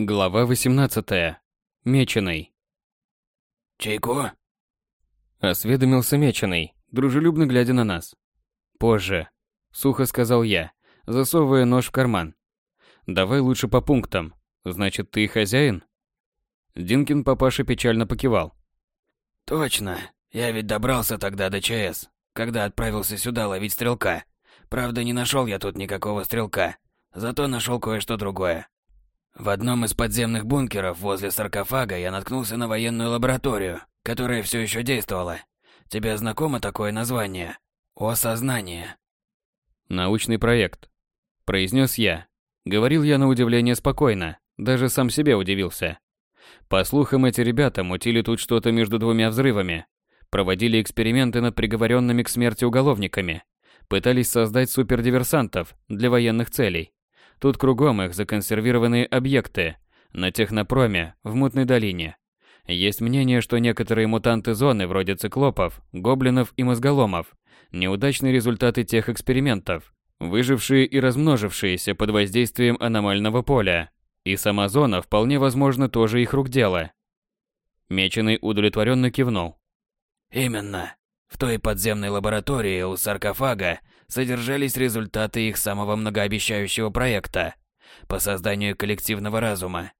Глава 18. Меченый. «Чайку?» Осведомился Меченый, дружелюбно глядя на нас. «Позже», — сухо сказал я, засовывая нож в карман. «Давай лучше по пунктам. Значит, ты хозяин?» Динкин папаша печально покивал. «Точно. Я ведь добрался тогда до ЧС, когда отправился сюда ловить стрелка. Правда, не нашел я тут никакого стрелка. Зато нашел кое-что другое. В одном из подземных бункеров возле саркофага я наткнулся на военную лабораторию, которая все еще действовала. Тебе знакомо такое название? Осознание. Научный проект, произнес я. Говорил я на удивление спокойно, даже сам себе удивился. По слухам, эти ребята мутили тут что-то между двумя взрывами, проводили эксперименты над приговоренными к смерти уголовниками, пытались создать супердиверсантов для военных целей. Тут кругом их законсервированные объекты. На технопроме, в Мутной долине. Есть мнение, что некоторые мутанты зоны, вроде циклопов, гоблинов и мозголомов, неудачные результаты тех экспериментов, выжившие и размножившиеся под воздействием аномального поля. И сама зона вполне возможно тоже их рук дело. Меченый удовлетворенно кивнул. Именно. В той подземной лаборатории у саркофага содержались результаты их самого многообещающего проекта по созданию коллективного разума.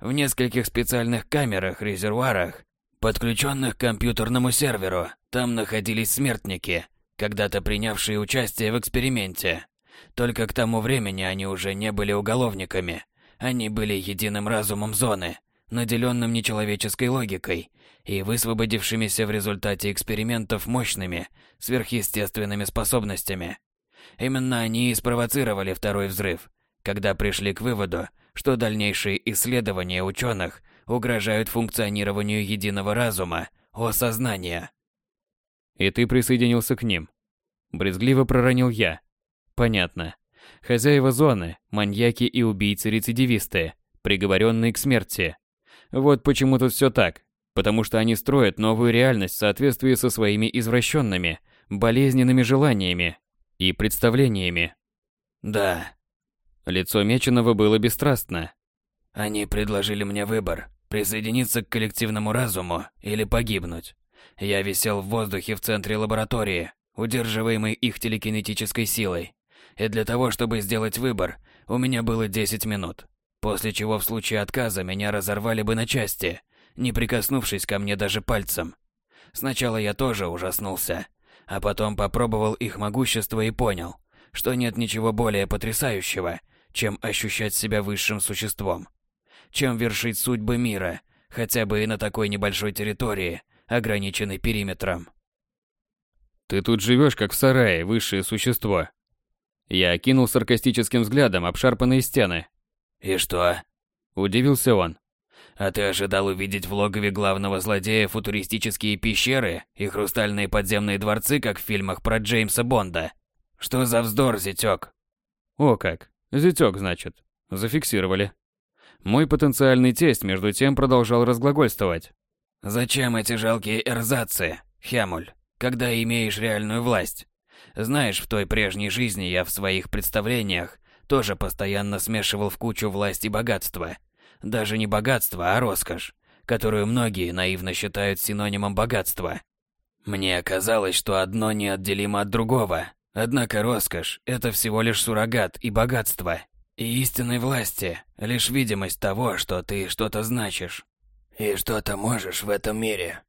В нескольких специальных камерах-резервуарах, подключенных к компьютерному серверу, там находились смертники, когда-то принявшие участие в эксперименте. Только к тому времени они уже не были уголовниками. Они были единым разумом зоны, наделенным нечеловеческой логикой и высвободившимися в результате экспериментов мощными, сверхъестественными способностями. Именно они и спровоцировали второй взрыв, когда пришли к выводу, что дальнейшие исследования ученых угрожают функционированию единого разума, осознания. И ты присоединился к ним. Брезгливо проронил я. Понятно. Хозяева зоны, маньяки и убийцы-рецидивисты, приговоренные к смерти. Вот почему тут все так. Потому что они строят новую реальность в соответствии со своими извращенными, болезненными желаниями и представлениями. Да. Лицо Меченого было бесстрастно. Они предложили мне выбор – присоединиться к коллективному разуму или погибнуть. Я висел в воздухе в центре лаборатории, удерживаемый их телекинетической силой. И для того, чтобы сделать выбор, у меня было 10 минут. После чего в случае отказа меня разорвали бы на части, не прикоснувшись ко мне даже пальцем. Сначала я тоже ужаснулся, а потом попробовал их могущество и понял, что нет ничего более потрясающего, чем ощущать себя высшим существом, чем вершить судьбы мира, хотя бы и на такой небольшой территории, ограниченной периметром. Ты тут живешь как в сарае, высшее существо. Я окинул саркастическим взглядом обшарпанные стены. И что? Удивился он. А ты ожидал увидеть в логове главного злодея футуристические пещеры и хрустальные подземные дворцы, как в фильмах про Джеймса Бонда? Что за вздор, зятёк? О как. Зятёк, значит. Зафиксировали. Мой потенциальный тесть, между тем, продолжал разглагольствовать. Зачем эти жалкие эрзацы, Хямуль, когда имеешь реальную власть? Знаешь, в той прежней жизни я в своих представлениях тоже постоянно смешивал в кучу власть и богатство – даже не богатство, а роскошь, которую многие наивно считают синонимом богатства. Мне казалось, что одно неотделимо от другого. Однако роскошь – это всего лишь суррогат и богатство. И истинной власти – лишь видимость того, что ты что-то значишь. И что-то можешь в этом мире.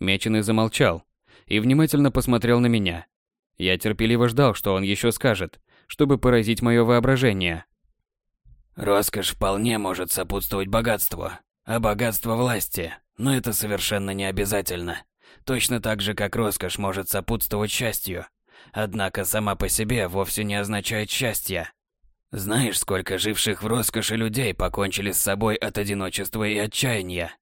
Меченый замолчал и внимательно посмотрел на меня. Я терпеливо ждал, что он еще скажет, чтобы поразить мое воображение. Роскошь вполне может сопутствовать богатству, а богатство власти, но это совершенно не обязательно. Точно так же, как роскошь может сопутствовать счастью, однако сама по себе вовсе не означает счастья. Знаешь, сколько живших в роскоши людей покончили с собой от одиночества и отчаяния?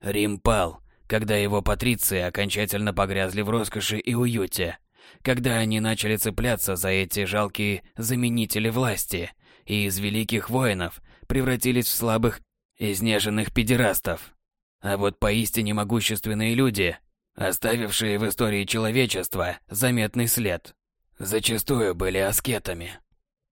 Рим пал, когда его патриции окончательно погрязли в роскоши и уюте, когда они начали цепляться за эти жалкие заменители власти – и из великих воинов превратились в слабых, изнеженных педерастов. А вот поистине могущественные люди, оставившие в истории человечества заметный след, зачастую были аскетами.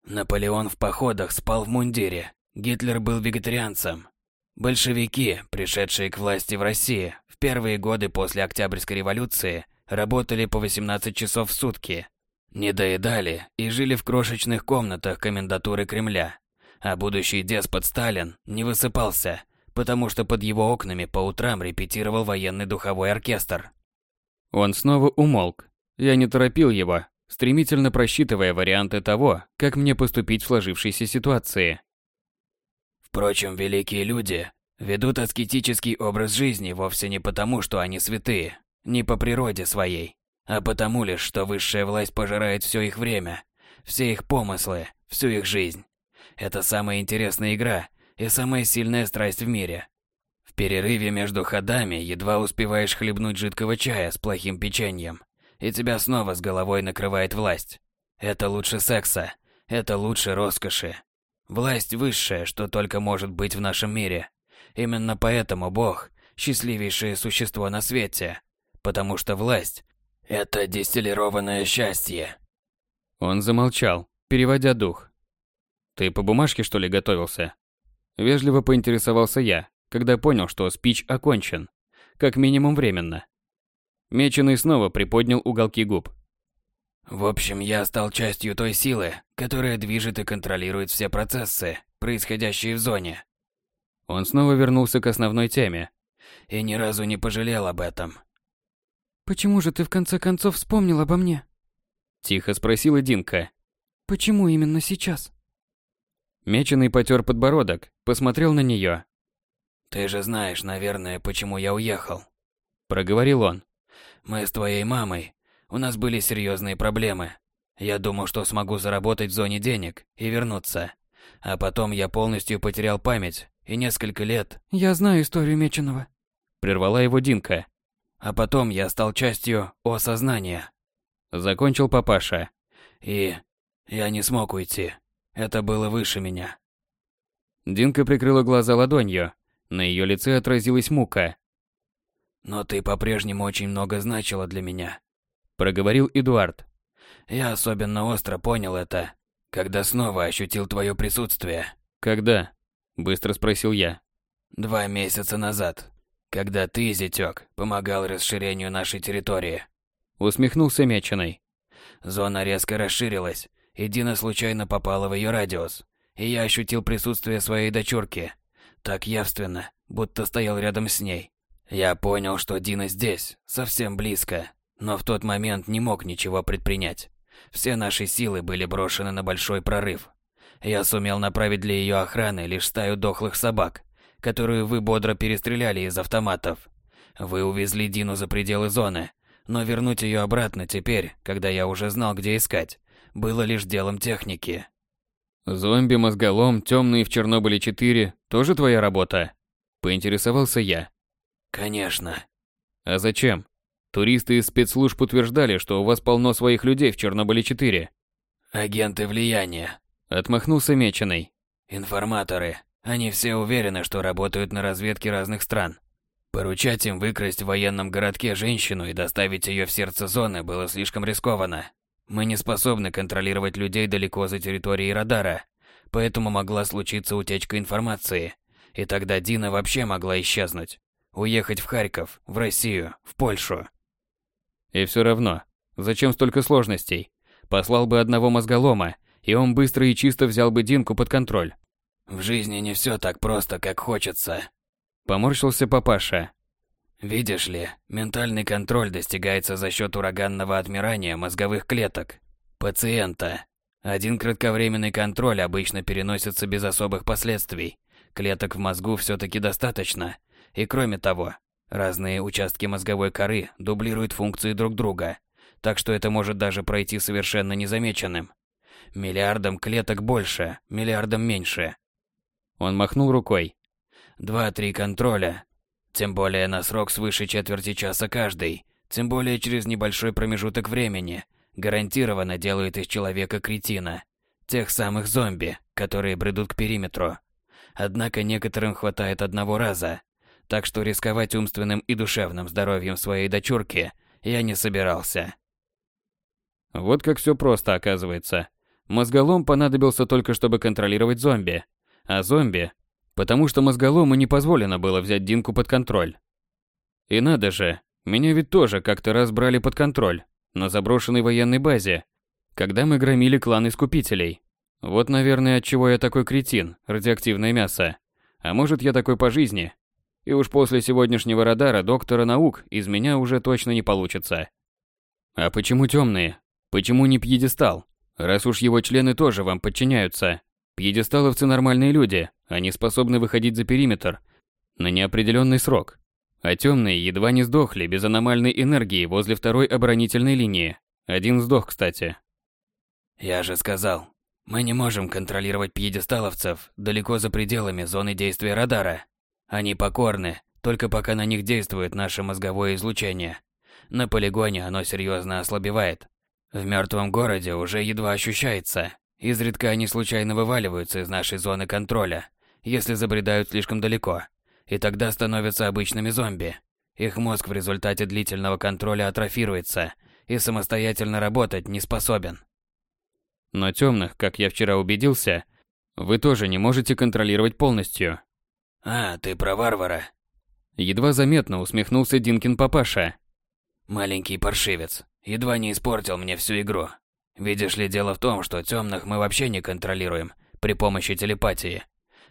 Наполеон в походах спал в мундире, Гитлер был вегетарианцем. Большевики, пришедшие к власти в России в первые годы после Октябрьской революции, работали по 18 часов в сутки, не доедали и жили в крошечных комнатах комендатуры Кремля. А будущий деспот Сталин не высыпался, потому что под его окнами по утрам репетировал военный духовой оркестр. Он снова умолк. Я не торопил его, стремительно просчитывая варианты того, как мне поступить в сложившейся ситуации. Впрочем, великие люди ведут аскетический образ жизни вовсе не потому, что они святые, не по природе своей, а потому лишь, что высшая власть пожирает все их время, все их помыслы, всю их жизнь. Это самая интересная игра и самая сильная страсть в мире. В перерыве между ходами едва успеваешь хлебнуть жидкого чая с плохим печеньем, и тебя снова с головой накрывает власть. Это лучше секса, это лучше роскоши. Власть высшая, что только может быть в нашем мире. Именно поэтому Бог – счастливейшее существо на свете. Потому что власть – это дистиллированное счастье. Он замолчал, переводя дух. «Ты по бумажке, что ли, готовился?» Вежливо поинтересовался я, когда понял, что спич окончен. Как минимум временно. Меченый снова приподнял уголки губ. В общем, я стал частью той силы, которая движет и контролирует все процессы, происходящие в зоне. Он снова вернулся к основной теме. И ни разу не пожалел об этом. «Почему же ты в конце концов вспомнил обо мне?» Тихо спросила Динка. «Почему именно сейчас?» Меченый потер подбородок, посмотрел на нее. «Ты же знаешь, наверное, почему я уехал», — проговорил он. Мы с твоей мамой. У нас были серьезные проблемы. Я думал, что смогу заработать в зоне денег и вернуться. А потом я полностью потерял память и несколько лет... Я знаю историю Меченого. Прервала его Динка. А потом я стал частью осознания. Закончил папаша. И я не смог уйти. Это было выше меня. Динка прикрыла глаза ладонью. На ее лице отразилась мука. Но ты по-прежнему очень много значила для меня, проговорил Эдуард. Я особенно остро понял это, когда снова ощутил твое присутствие. Когда? быстро спросил я. Два месяца назад, когда ты, зятёк, помогал расширению нашей территории. Усмехнулся Меченый. Зона резко расширилась, и Дина случайно попала в ее радиус, и я ощутил присутствие своей дочурки. Так явственно, будто стоял рядом с ней. Я понял, что Дина здесь, совсем близко, но в тот момент не мог ничего предпринять. Все наши силы были брошены на большой прорыв. Я сумел направить для ее охраны лишь стаю дохлых собак, которую вы бодро перестреляли из автоматов. Вы увезли Дину за пределы зоны, но вернуть ее обратно теперь, когда я уже знал, где искать, было лишь делом техники. Зомби-мозголом, темный в Чернобыле 4, тоже твоя работа? Поинтересовался я. Конечно. А зачем? Туристы из спецслужб утверждали, что у вас полно своих людей в Чернобыле-4. Агенты влияния. Отмахнулся Меченый. Информаторы. Они все уверены, что работают на разведке разных стран. Поручать им выкрасть в военном городке женщину и доставить ее в сердце зоны было слишком рискованно. Мы не способны контролировать людей далеко за территорией радара, поэтому могла случиться утечка информации, и тогда Дина вообще могла исчезнуть. Уехать в Харьков, в Россию, в Польшу. И все равно, зачем столько сложностей? Послал бы одного мозголома, и он быстро и чисто взял бы Динку под контроль. В жизни не все так просто, как хочется. Поморщился папаша. Видишь ли, ментальный контроль достигается за счет ураганного отмирания мозговых клеток пациента. Один кратковременный контроль обычно переносится без особых последствий. Клеток в мозгу все-таки достаточно, и кроме того, разные участки мозговой коры дублируют функции друг друга, так что это может даже пройти совершенно незамеченным. Миллиардом клеток больше, миллиардом меньше. Он махнул рукой. Два-три контроля, тем более на срок свыше четверти часа каждый, тем более через небольшой промежуток времени, гарантированно делают из человека кретина. Тех самых зомби, которые бредут к периметру. Однако некоторым хватает одного раза, так что рисковать умственным и душевным здоровьем своей дочурки я не собирался. Вот как все просто оказывается. Мозголом понадобился только, чтобы контролировать зомби. А зомби, потому что мозголому не позволено было взять Динку под контроль. И надо же, меня ведь тоже как-то раз брали под контроль, на заброшенной военной базе, когда мы громили клан Искупителей. Вот, наверное, от чего я такой кретин, радиоактивное мясо. А может, я такой по жизни. И уж после сегодняшнего радара доктора наук из меня уже точно не получится. А почему темные? Почему не пьедестал? Раз уж его члены тоже вам подчиняются. Пьедесталовцы нормальные люди, они способны выходить за периметр на неопределенный срок. А темные едва не сдохли без аномальной энергии возле второй оборонительной линии. Один сдох, кстати. Я же сказал, мы не можем контролировать пьедесталовцев далеко за пределами зоны действия радара. Они покорны, только пока на них действует наше мозговое излучение. На полигоне оно серьезно ослабевает. В мертвом городе уже едва ощущается. Изредка они случайно вываливаются из нашей зоны контроля, если забредают слишком далеко. И тогда становятся обычными зомби. Их мозг в результате длительного контроля атрофируется и самостоятельно работать не способен. Но темных, как я вчера убедился, вы тоже не можете контролировать полностью. А, ты про варвара. Едва заметно усмехнулся Динкин папаша. Маленький паршивец. Едва не испортил мне всю игру. Видишь ли, дело в том, что темных мы вообще не контролируем при помощи телепатии.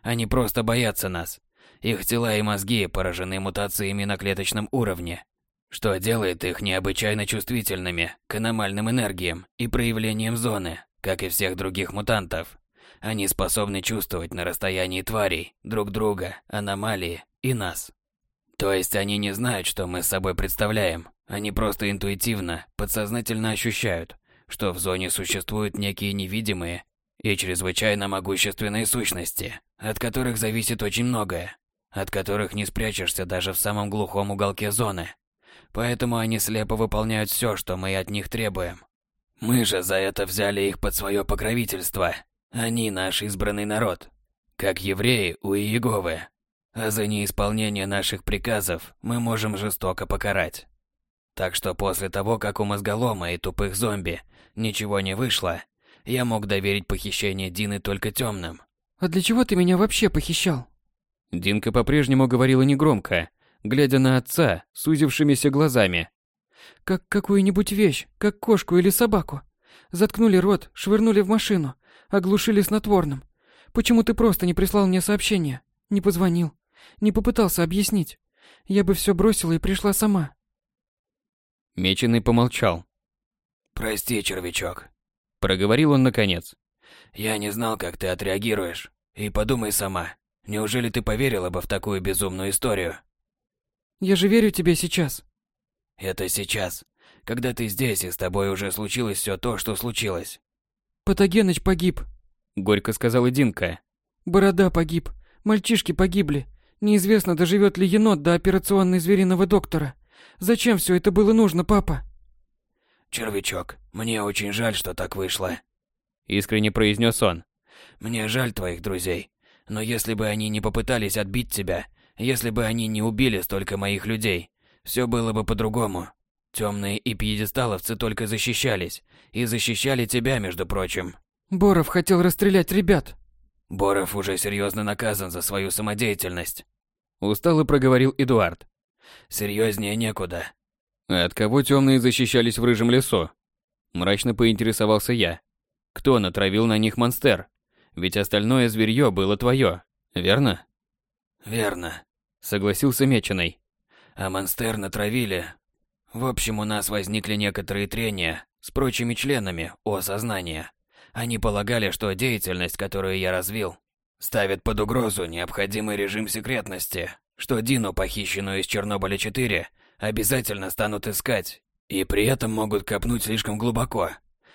Они просто боятся нас. Их тела и мозги поражены мутациями на клеточном уровне, что делает их необычайно чувствительными к аномальным энергиям и проявлениям зоны, как и всех других мутантов. Они способны чувствовать на расстоянии тварей, друг друга, аномалии и нас. То есть они не знают, что мы с собой представляем. Они просто интуитивно, подсознательно ощущают, что в зоне существуют некие невидимые и чрезвычайно могущественные сущности, от которых зависит очень многое, от которых не спрячешься даже в самом глухом уголке зоны. Поэтому они слепо выполняют все, что мы от них требуем. Мы же за это взяли их под свое покровительство. Они наш избранный народ, как евреи у Иеговы. А за неисполнение наших приказов мы можем жестоко покарать. Так что после того, как у мозголома и тупых зомби ничего не вышло, я мог доверить похищение Дины только темным. «А для чего ты меня вообще похищал?» Динка по-прежнему говорила негромко, глядя на отца сузившимися глазами. Как какую-нибудь вещь, как кошку или собаку. Заткнули рот, швырнули в машину, оглушили снотворным. Почему ты просто не прислал мне сообщение? Не позвонил? Не попытался объяснить? Я бы все бросила и пришла сама. Меченый помолчал. «Прости, червячок», — проговорил он наконец. «Я не знал, как ты отреагируешь. И подумай сама, неужели ты поверила бы в такую безумную историю?» «Я же верю тебе сейчас», это сейчас, когда ты здесь и с тобой уже случилось все то, что случилось. Патогеныч погиб, горько сказала Динка. Борода погиб, мальчишки погибли. Неизвестно, доживет ли енот до операционной звериного доктора. Зачем все это было нужно, папа? Червячок, мне очень жаль, что так вышло. Искренне произнес он. Мне жаль твоих друзей. Но если бы они не попытались отбить тебя, если бы они не убили столько моих людей, все было бы по-другому. Темные и пьедесталовцы только защищались. И защищали тебя, между прочим. Боров хотел расстрелять ребят. Боров уже серьезно наказан за свою самодеятельность. Устало проговорил Эдуард. Серьезнее некуда. От кого темные защищались в рыжем лесу? Мрачно поинтересовался я. Кто натравил на них монстер? Ведь остальное зверье было твое, верно? Верно. Согласился Меченый а монстер натравили. В общем, у нас возникли некоторые трения с прочими членами о сознании. Они полагали, что деятельность, которую я развил, ставит под угрозу необходимый режим секретности, что Дину, похищенную из Чернобыля-4, обязательно станут искать, и при этом могут копнуть слишком глубоко.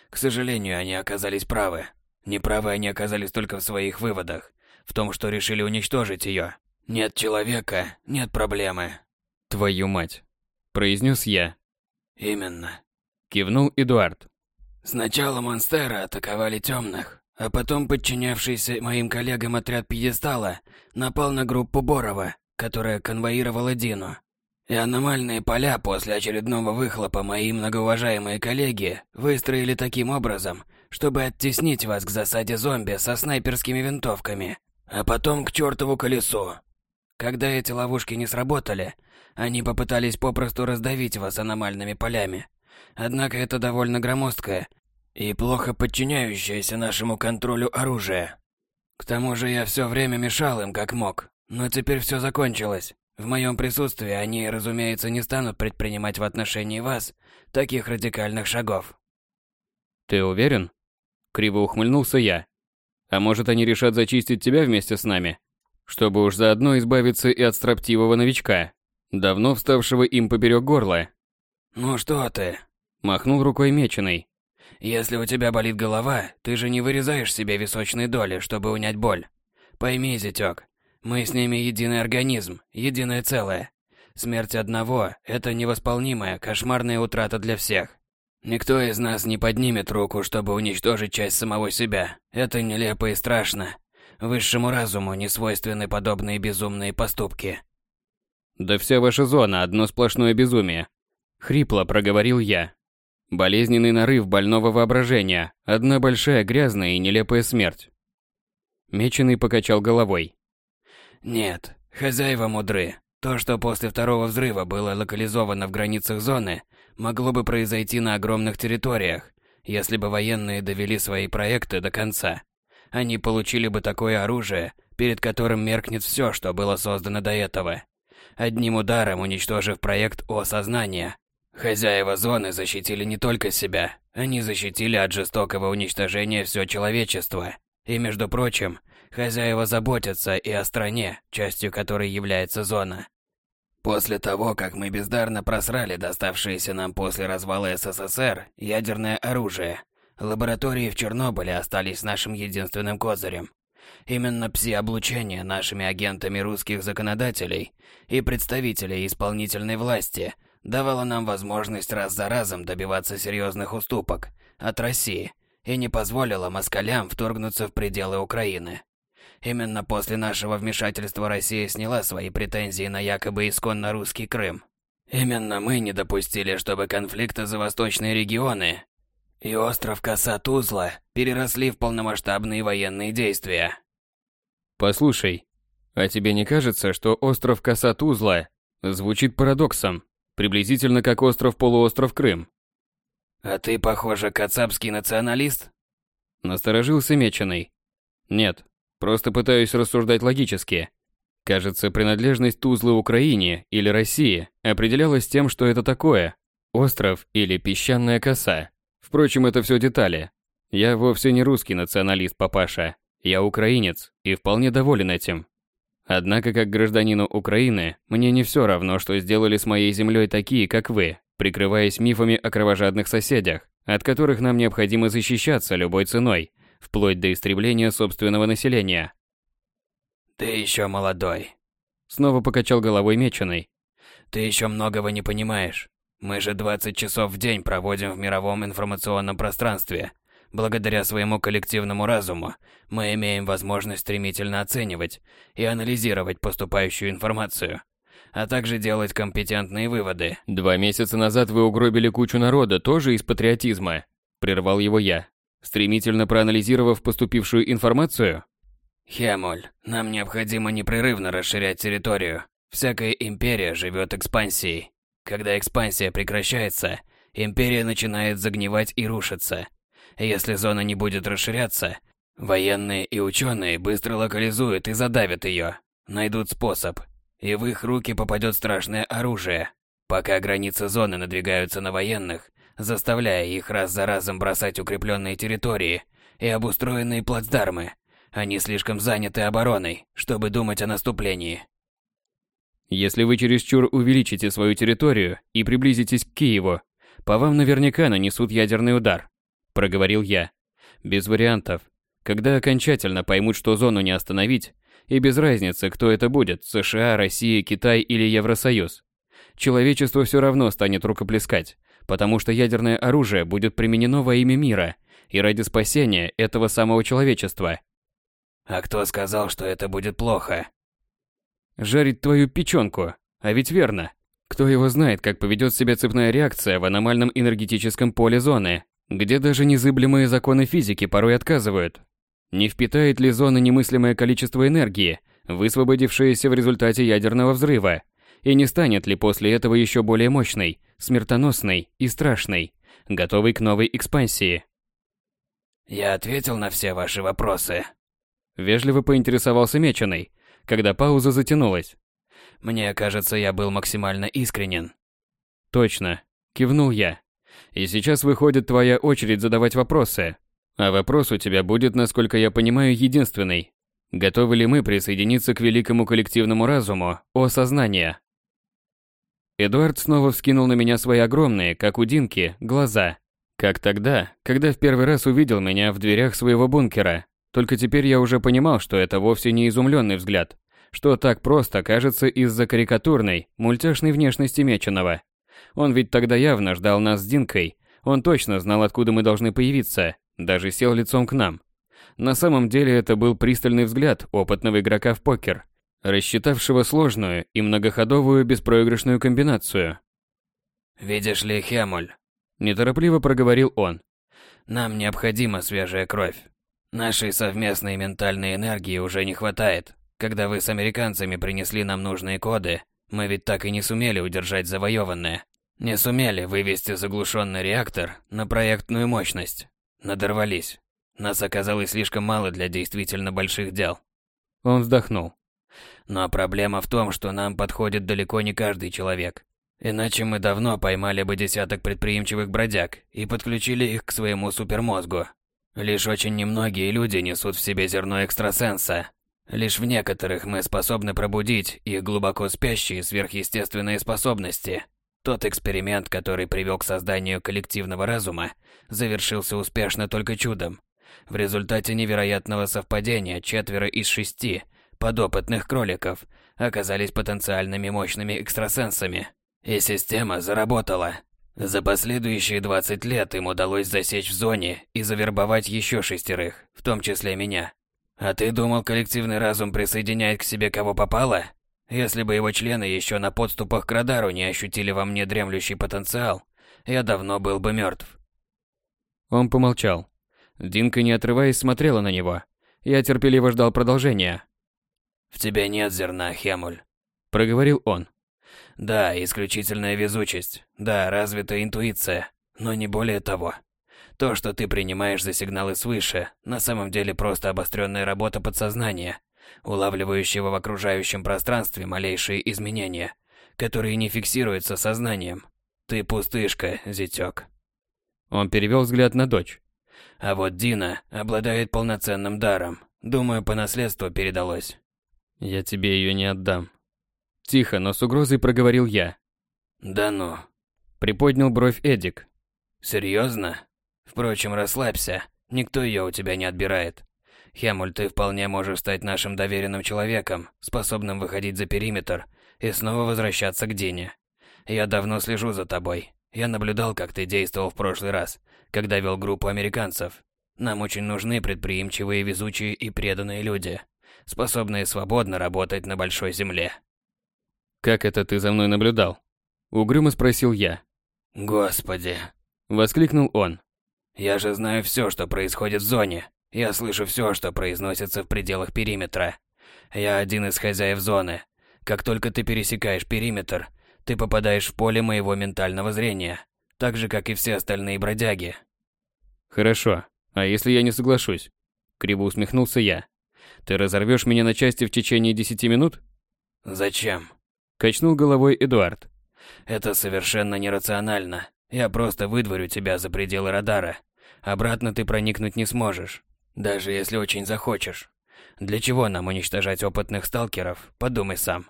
К сожалению, они оказались правы. Неправы они оказались только в своих выводах, в том, что решили уничтожить ее. Нет человека, нет проблемы, «Твою мать!» – произнес я. «Именно», – кивнул Эдуард. «Сначала монстеры атаковали темных, а потом подчинявшийся моим коллегам отряд Пьедестала напал на группу Борова, которая конвоировала Дину. И аномальные поля после очередного выхлопа мои многоуважаемые коллеги выстроили таким образом, чтобы оттеснить вас к засаде зомби со снайперскими винтовками. А потом к чертову колесу. Когда эти ловушки не сработали, они попытались попросту раздавить вас аномальными полями. Однако это довольно громоздкое и плохо подчиняющееся нашему контролю оружие. К тому же я все время мешал им как мог, но теперь все закончилось. В моем присутствии они, разумеется, не станут предпринимать в отношении вас таких радикальных шагов. Ты уверен? Криво ухмыльнулся я. А может, они решат зачистить тебя вместе с нами? Чтобы уж заодно избавиться и от строптивого новичка, давно вставшего им поперек горла. «Ну что ты?» – махнул рукой меченый. «Если у тебя болит голова, ты же не вырезаешь себе височные доли, чтобы унять боль. Пойми, зятёк, мы с ними единый организм, единое целое. Смерть одного – это невосполнимая, кошмарная утрата для всех. Никто из нас не поднимет руку, чтобы уничтожить часть самого себя. Это нелепо и страшно. Высшему разуму не свойственны подобные безумные поступки. Да вся ваша зона – одно сплошное безумие. Хрипло проговорил я. Болезненный нарыв больного воображения, одна большая грязная и нелепая смерть. Меченый покачал головой. Нет, хозяева мудры. То, что после второго взрыва было локализовано в границах зоны, могло бы произойти на огромных территориях, если бы военные довели свои проекты до конца. Они получили бы такое оружие, перед которым меркнет все, что было создано до этого. Одним ударом уничтожив проект О сознания, хозяева зоны защитили не только себя, они защитили от жестокого уничтожения все человечество. И между прочим, хозяева заботятся и о стране, частью которой является зона. После того, как мы бездарно просрали доставшееся нам после развала СССР ядерное оружие, лаборатории в Чернобыле остались нашим единственным козырем. Именно пси-облучение нашими агентами русских законодателей и представителей исполнительной власти давало нам возможность раз за разом добиваться серьезных уступок от России и не позволило москалям вторгнуться в пределы Украины. Именно после нашего вмешательства Россия сняла свои претензии на якобы исконно русский Крым. Именно мы не допустили, чтобы конфликты за восточные регионы и остров Коса-Тузла переросли в полномасштабные военные действия. Послушай, а тебе не кажется, что остров Коса-Тузла звучит парадоксом, приблизительно как остров-полуостров Крым? А ты, похоже, кацапский националист? Насторожился Меченый. Нет, Просто пытаюсь рассуждать логически. Кажется, принадлежность Тузлы Украине или России определялась тем, что это такое – остров или песчаная коса. Впрочем, это все детали. Я вовсе не русский националист, папаша. Я украинец и вполне доволен этим. Однако, как гражданину Украины, мне не все равно, что сделали с моей землей такие, как вы, прикрываясь мифами о кровожадных соседях, от которых нам необходимо защищаться любой ценой – вплоть до истребления собственного населения. «Ты еще молодой», — снова покачал головой Меченый. «Ты еще многого не понимаешь. Мы же 20 часов в день проводим в мировом информационном пространстве. Благодаря своему коллективному разуму мы имеем возможность стремительно оценивать и анализировать поступающую информацию, а также делать компетентные выводы. Два месяца назад вы угробили кучу народа тоже из патриотизма, прервал его я стремительно проанализировав поступившую информацию? Хемоль, нам необходимо непрерывно расширять территорию. Всякая империя живет экспансией. Когда экспансия прекращается, империя начинает загнивать и рушиться. Если зона не будет расширяться, военные и ученые быстро локализуют и задавят ее, найдут способ, и в их руки попадет страшное оружие. Пока границы зоны надвигаются на военных, заставляя их раз за разом бросать укрепленные территории и обустроенные плацдармы. Они слишком заняты обороной, чтобы думать о наступлении. Если вы чересчур увеличите свою территорию и приблизитесь к Киеву, по вам наверняка нанесут ядерный удар, проговорил я. Без вариантов. Когда окончательно поймут, что зону не остановить, и без разницы, кто это будет, США, Россия, Китай или Евросоюз, человечество все равно станет рукоплескать, потому что ядерное оружие будет применено во имя мира и ради спасения этого самого человечества. А кто сказал, что это будет плохо? Жарить твою печенку. А ведь верно. Кто его знает, как поведет себя цепная реакция в аномальном энергетическом поле зоны, где даже незыблемые законы физики порой отказывают. Не впитает ли зона немыслимое количество энергии, высвободившееся в результате ядерного взрыва, и не станет ли после этого еще более мощной, смертоносной и страшной, готовой к новой экспансии? Я ответил на все ваши вопросы. Вежливо поинтересовался Меченый, когда пауза затянулась. Мне кажется, я был максимально искренен. Точно, кивнул я. И сейчас выходит твоя очередь задавать вопросы. А вопрос у тебя будет, насколько я понимаю, единственный. Готовы ли мы присоединиться к великому коллективному разуму, о сознание? Эдуард снова вскинул на меня свои огромные, как у Динки, глаза. Как тогда, когда в первый раз увидел меня в дверях своего бункера. Только теперь я уже понимал, что это вовсе не изумленный взгляд, что так просто кажется из-за карикатурной, мультяшной внешности Меченого. Он ведь тогда явно ждал нас с Динкой, он точно знал, откуда мы должны появиться, даже сел лицом к нам. На самом деле это был пристальный взгляд опытного игрока в покер, рассчитавшего сложную и многоходовую беспроигрышную комбинацию. «Видишь ли, Хемуль?» – неторопливо проговорил он. «Нам необходима свежая кровь. Нашей совместной ментальной энергии уже не хватает. Когда вы с американцами принесли нам нужные коды, мы ведь так и не сумели удержать завоеванное. Не сумели вывести заглушенный реактор на проектную мощность. Надорвались. Нас оказалось слишком мало для действительно больших дел. Он вздохнул. Но проблема в том, что нам подходит далеко не каждый человек. Иначе мы давно поймали бы десяток предприимчивых бродяг и подключили их к своему супермозгу. Лишь очень немногие люди несут в себе зерно экстрасенса. Лишь в некоторых мы способны пробудить их глубоко спящие сверхъестественные способности. Тот эксперимент, который привел к созданию коллективного разума, завершился успешно только чудом. В результате невероятного совпадения четверо из шести подопытных кроликов оказались потенциальными мощными экстрасенсами. И система заработала. За последующие 20 лет им удалось засечь в зоне и завербовать еще шестерых, в том числе меня. А ты думал, коллективный разум присоединяет к себе кого попало? Если бы его члены еще на подступах к радару не ощутили во мне дремлющий потенциал, я давно был бы мертв. Он помолчал. Динка, не отрываясь, смотрела на него. Я терпеливо ждал продолжения. «В тебе нет зерна, Хемуль», — проговорил он. Да, исключительная везучесть. Да, развитая интуиция. Но не более того. То, что ты принимаешь за сигналы свыше, на самом деле просто обостренная работа подсознания, улавливающего в окружающем пространстве малейшие изменения, которые не фиксируются сознанием. Ты пустышка, зятёк. Он перевел взгляд на дочь. А вот Дина обладает полноценным даром. Думаю, по наследству передалось. Я тебе ее не отдам, Тихо, но с угрозой проговорил я. «Да ну». Приподнял бровь Эдик. «Серьезно? Впрочем, расслабься. Никто ее у тебя не отбирает. Хемуль, ты вполне можешь стать нашим доверенным человеком, способным выходить за периметр и снова возвращаться к Дине. Я давно слежу за тобой. Я наблюдал, как ты действовал в прошлый раз, когда вел группу американцев. Нам очень нужны предприимчивые, везучие и преданные люди, способные свободно работать на большой земле. «Как это ты за мной наблюдал?» Угрюмо спросил я. «Господи!» Воскликнул он. «Я же знаю все, что происходит в зоне. Я слышу все, что произносится в пределах периметра. Я один из хозяев зоны. Как только ты пересекаешь периметр, ты попадаешь в поле моего ментального зрения, так же, как и все остальные бродяги». «Хорошо. А если я не соглашусь?» Криво усмехнулся я. «Ты разорвешь меня на части в течение десяти минут?» «Зачем?» Качнул головой Эдуард. Это совершенно нерационально. Я просто выдворю тебя за пределы радара. Обратно ты проникнуть не сможешь, даже если очень захочешь. Для чего нам уничтожать опытных сталкеров? Подумай сам.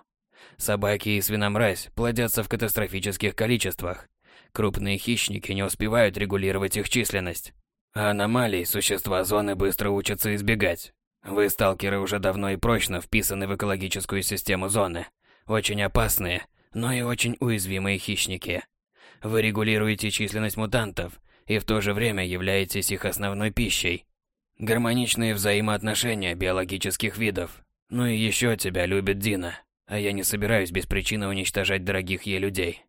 Собаки и свиномразь плодятся в катастрофических количествах. Крупные хищники не успевают регулировать их численность. А аномалий существа зоны быстро учатся избегать. Вы, сталкеры, уже давно и прочно вписаны в экологическую систему зоны. Очень опасные, но и очень уязвимые хищники. Вы регулируете численность мутантов и в то же время являетесь их основной пищей. Гармоничные взаимоотношения биологических видов. Ну и еще тебя любит Дина, а я не собираюсь без причины уничтожать дорогих ей людей.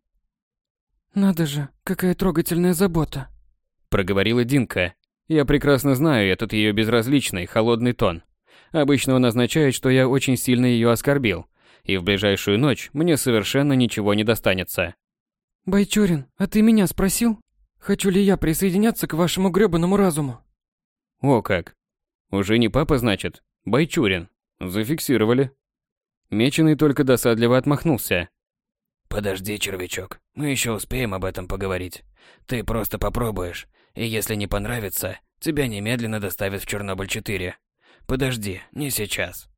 Надо же, какая трогательная забота. Проговорила Динка. Я прекрасно знаю этот ее безразличный, холодный тон. Обычно он означает, что я очень сильно ее оскорбил, и в ближайшую ночь мне совершенно ничего не достанется. «Байчурин, а ты меня спросил? Хочу ли я присоединяться к вашему грёбаному разуму?» «О как! Уже не папа, значит? Байчурин. Зафиксировали». Меченый только досадливо отмахнулся. «Подожди, червячок, мы еще успеем об этом поговорить. Ты просто попробуешь, и если не понравится, тебя немедленно доставят в Чернобыль-4. Подожди, не сейчас».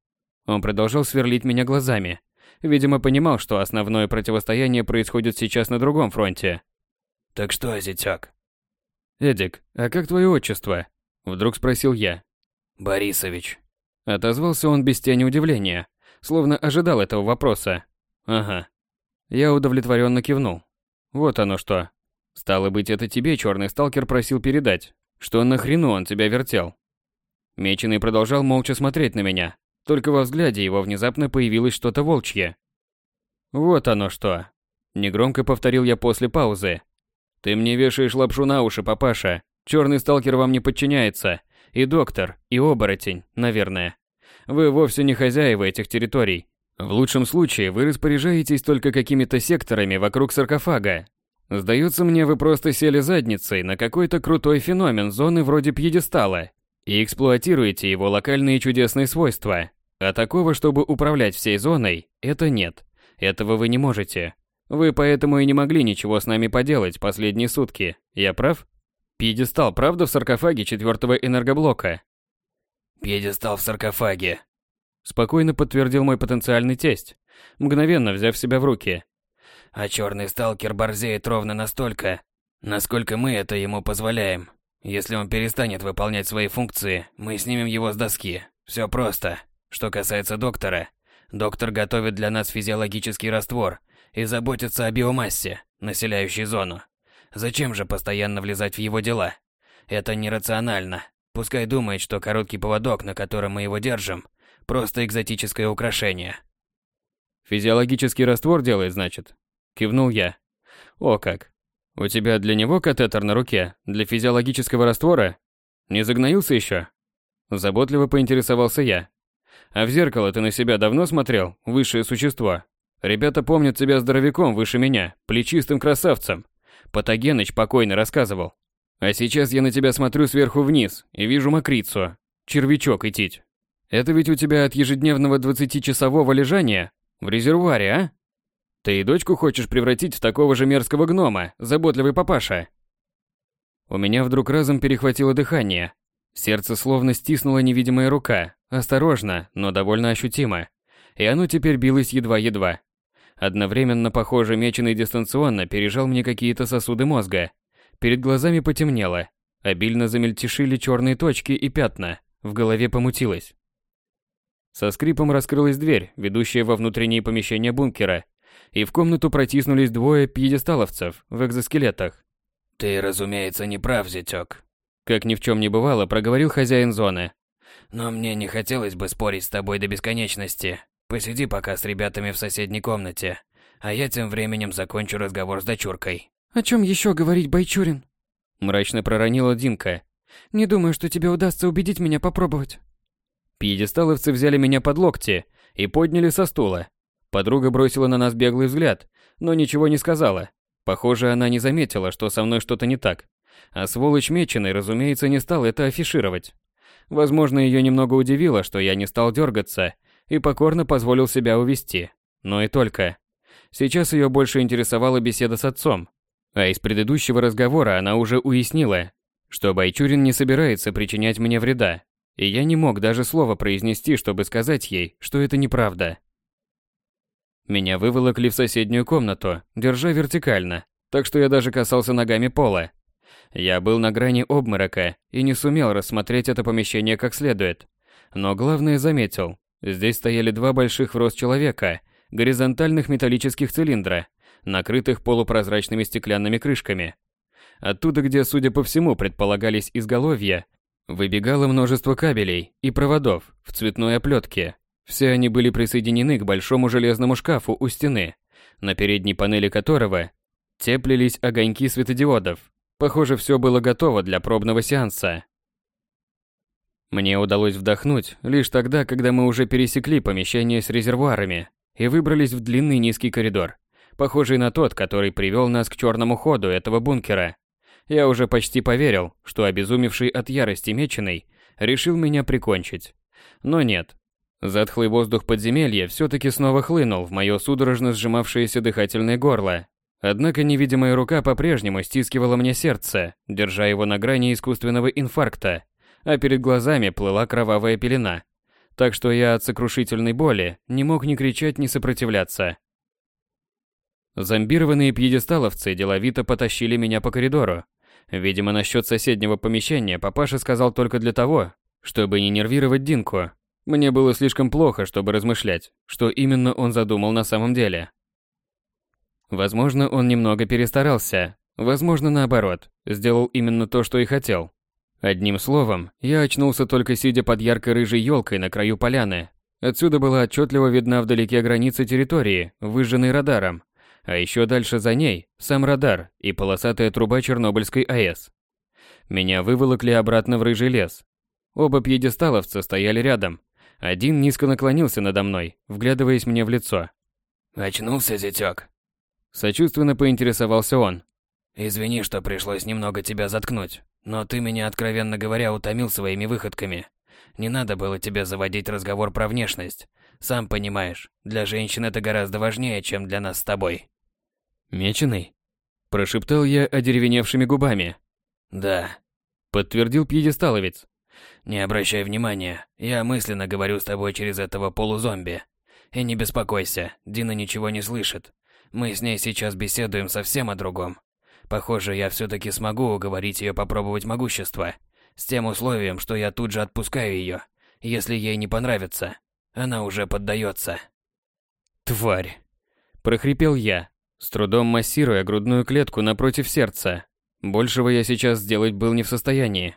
Он продолжал сверлить меня глазами. Видимо, понимал, что основное противостояние происходит сейчас на другом фронте. «Так что, зятёк?» «Эдик, а как твое отчество?» Вдруг спросил я. «Борисович». Отозвался он без тени удивления, словно ожидал этого вопроса. «Ага». Я удовлетворенно кивнул. «Вот оно что. Стало быть, это тебе черный сталкер просил передать, что нахрену он тебя вертел». Меченый продолжал молча смотреть на меня, только во взгляде его внезапно появилось что-то волчье. «Вот оно что!» Негромко повторил я после паузы. «Ты мне вешаешь лапшу на уши, папаша. Черный сталкер вам не подчиняется. И доктор, и оборотень, наверное. Вы вовсе не хозяева этих территорий. В лучшем случае вы распоряжаетесь только какими-то секторами вокруг саркофага. Сдается мне, вы просто сели задницей на какой-то крутой феномен зоны вроде пьедестала и эксплуатируете его локальные чудесные свойства. А такого, чтобы управлять всей зоной, это нет. Этого вы не можете. Вы поэтому и не могли ничего с нами поделать последние сутки. Я прав? Пьедестал, правда, в саркофаге четвертого энергоблока? Пьедестал в саркофаге. Спокойно подтвердил мой потенциальный тесть, мгновенно взяв себя в руки. А черный сталкер борзеет ровно настолько, насколько мы это ему позволяем. Если он перестанет выполнять свои функции, мы снимем его с доски. Все просто. Что касается доктора, доктор готовит для нас физиологический раствор и заботится о биомассе, населяющей зону. Зачем же постоянно влезать в его дела? Это нерационально. Пускай думает, что короткий поводок, на котором мы его держим, просто экзотическое украшение. Физиологический раствор делает, значит? Кивнул я. О как. У тебя для него катетер на руке, для физиологического раствора? Не загноился еще? Заботливо поинтересовался я. А в зеркало ты на себя давно смотрел, высшее существо? Ребята помнят тебя здоровяком выше меня, плечистым красавцем. Патогеныч покойно рассказывал. А сейчас я на тебя смотрю сверху вниз и вижу мокрицу, червячок и. Это ведь у тебя от ежедневного 20-часового лежания в резервуаре, а? Ты и дочку хочешь превратить в такого же мерзкого гнома, заботливый папаша? У меня вдруг разом перехватило дыхание. Сердце словно стиснула невидимая рука, осторожно, но довольно ощутимо. И оно теперь билось едва-едва. Одновременно, похоже, меченый дистанционно пережал мне какие-то сосуды мозга. Перед глазами потемнело, обильно замельтешили черные точки и пятна, в голове помутилось. Со скрипом раскрылась дверь, ведущая во внутренние помещения бункера, и в комнату протиснулись двое пьедесталовцев в экзоскелетах. «Ты, разумеется, не прав, зятёк», — как ни в чем не бывало, проговорил хозяин зоны. «Но мне не хотелось бы спорить с тобой до бесконечности. Посиди пока с ребятами в соседней комнате, а я тем временем закончу разговор с дочуркой». «О чем еще говорить, Байчурин?» Мрачно проронила Динка. «Не думаю, что тебе удастся убедить меня попробовать». Пьедесталовцы взяли меня под локти и подняли со стула, Подруга бросила на нас беглый взгляд, но ничего не сказала. Похоже, она не заметила, что со мной что-то не так. А сволочь меченый, разумеется, не стал это афишировать. Возможно, ее немного удивило, что я не стал дергаться и покорно позволил себя увести. Но и только. Сейчас ее больше интересовала беседа с отцом. А из предыдущего разговора она уже уяснила, что Байчурин не собирается причинять мне вреда. И я не мог даже слова произнести, чтобы сказать ей, что это неправда. Меня выволокли в соседнюю комнату, держа вертикально, так что я даже касался ногами пола. Я был на грани обморока и не сумел рассмотреть это помещение как следует. Но главное заметил, здесь стояли два больших в рост человека, горизонтальных металлических цилиндра, накрытых полупрозрачными стеклянными крышками. Оттуда, где, судя по всему, предполагались изголовья, выбегало множество кабелей и проводов в цветной оплетке, все они были присоединены к большому железному шкафу у стены, на передней панели которого теплились огоньки светодиодов. Похоже, все было готово для пробного сеанса. Мне удалось вдохнуть лишь тогда, когда мы уже пересекли помещение с резервуарами и выбрались в длинный низкий коридор, похожий на тот, который привел нас к черному ходу этого бункера. Я уже почти поверил, что обезумевший от ярости меченый решил меня прикончить. Но нет. Затхлый воздух подземелья все-таки снова хлынул в мое судорожно сжимавшееся дыхательное горло. Однако невидимая рука по-прежнему стискивала мне сердце, держа его на грани искусственного инфаркта, а перед глазами плыла кровавая пелена. Так что я от сокрушительной боли не мог ни кричать, ни сопротивляться. Зомбированные пьедесталовцы деловито потащили меня по коридору. Видимо, насчет соседнего помещения папаша сказал только для того, чтобы не нервировать Динку. Мне было слишком плохо, чтобы размышлять, что именно он задумал на самом деле. Возможно, он немного перестарался, возможно, наоборот, сделал именно то, что и хотел. Одним словом, я очнулся только сидя под ярко-рыжей елкой на краю поляны. Отсюда была отчетливо видна вдалеке граница территории, выжженной радаром, а еще дальше за ней сам радар и полосатая труба Чернобыльской АЭС. Меня выволокли обратно в рыжий лес. Оба пьедесталовца стояли рядом. Один низко наклонился надо мной, вглядываясь мне в лицо. «Очнулся, зятёк?» Сочувственно поинтересовался он. «Извини, что пришлось немного тебя заткнуть, но ты меня, откровенно говоря, утомил своими выходками. Не надо было тебе заводить разговор про внешность. Сам понимаешь, для женщин это гораздо важнее, чем для нас с тобой». «Меченый?» Прошептал я одеревеневшими губами. «Да», — подтвердил пьедесталовец. «Не обращай внимания, я мысленно говорю с тобой через этого полузомби. И не беспокойся, Дина ничего не слышит. Мы с ней сейчас беседуем совсем о другом. Похоже, я все-таки смогу уговорить ее попробовать могущество. С тем условием, что я тут же отпускаю ее, если ей не понравится. Она уже поддается. Тварь. Прохрипел я, с трудом массируя грудную клетку напротив сердца. Большего я сейчас сделать был не в состоянии.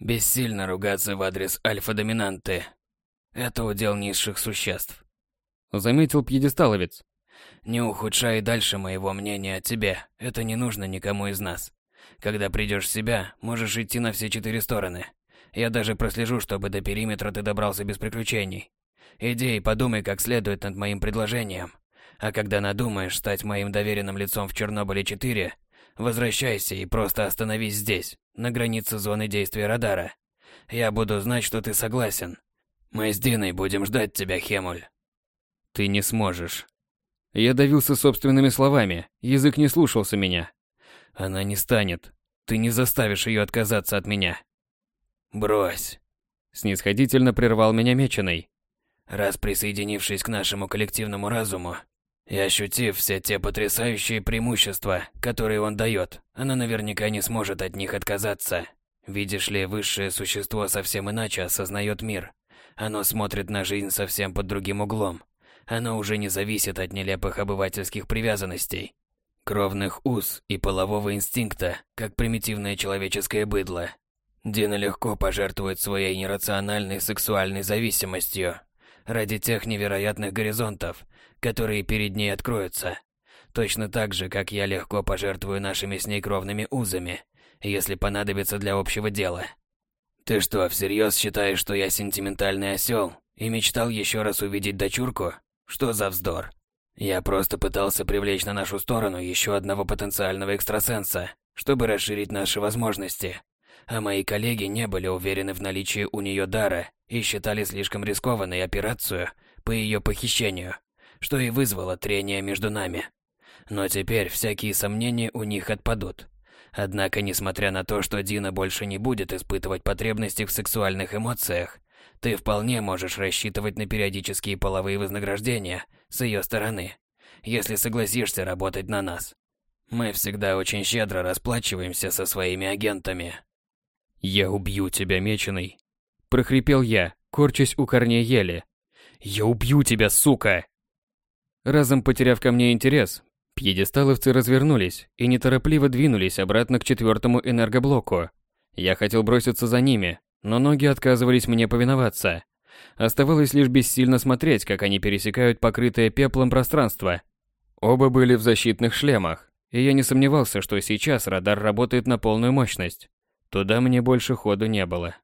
Бессильно ругаться в адрес альфа-доминанты. Это удел низших существ. Заметил пьедесталовец. Не ухудшай дальше моего мнения о тебе. Это не нужно никому из нас. Когда придешь в себя, можешь идти на все четыре стороны. Я даже прослежу, чтобы до периметра ты добрался без приключений. Иди и подумай как следует над моим предложением. А когда надумаешь стать моим доверенным лицом в Чернобыле-4, возвращайся и просто остановись здесь, на границе зоны действия радара. Я буду знать, что ты согласен. Мы с Диной будем ждать тебя, Хемуль. Ты не сможешь. Я давился собственными словами, язык не слушался меня. Она не станет. Ты не заставишь ее отказаться от меня. Брось. Снисходительно прервал меня меченый. Раз присоединившись к нашему коллективному разуму и ощутив все те потрясающие преимущества, которые он дает, она наверняка не сможет от них отказаться. Видишь ли, высшее существо совсем иначе осознает мир. Оно смотрит на жизнь совсем под другим углом. Оно уже не зависит от нелепых обывательских привязанностей, кровных уз и полового инстинкта, как примитивное человеческое быдло. Дина легко пожертвует своей нерациональной сексуальной зависимостью ради тех невероятных горизонтов, которые перед ней откроются. Точно так же, как я легко пожертвую нашими с ней кровными узами, если понадобится для общего дела. Ты что, всерьез считаешь, что я сентиментальный осел и мечтал еще раз увидеть дочурку? Что за вздор? Я просто пытался привлечь на нашу сторону еще одного потенциального экстрасенса, чтобы расширить наши возможности. А мои коллеги не были уверены в наличии у нее дара и считали слишком рискованной операцию по ее похищению, что и вызвало трение между нами. Но теперь всякие сомнения у них отпадут. Однако, несмотря на то, что Дина больше не будет испытывать потребности в сексуальных эмоциях, ты вполне можешь рассчитывать на периодические половые вознаграждения с ее стороны, если согласишься работать на нас. Мы всегда очень щедро расплачиваемся со своими агентами. «Я убью тебя, меченый!» Прохрипел я, корчась у корней ели. «Я убью тебя, сука!» Разом потеряв ко мне интерес, пьедесталовцы развернулись и неторопливо двинулись обратно к четвертому энергоблоку. Я хотел броситься за ними, но ноги отказывались мне повиноваться. Оставалось лишь бессильно смотреть, как они пересекают покрытое пеплом пространство. Оба были в защитных шлемах, и я не сомневался, что сейчас радар работает на полную мощность. Туда мне больше ходу не было.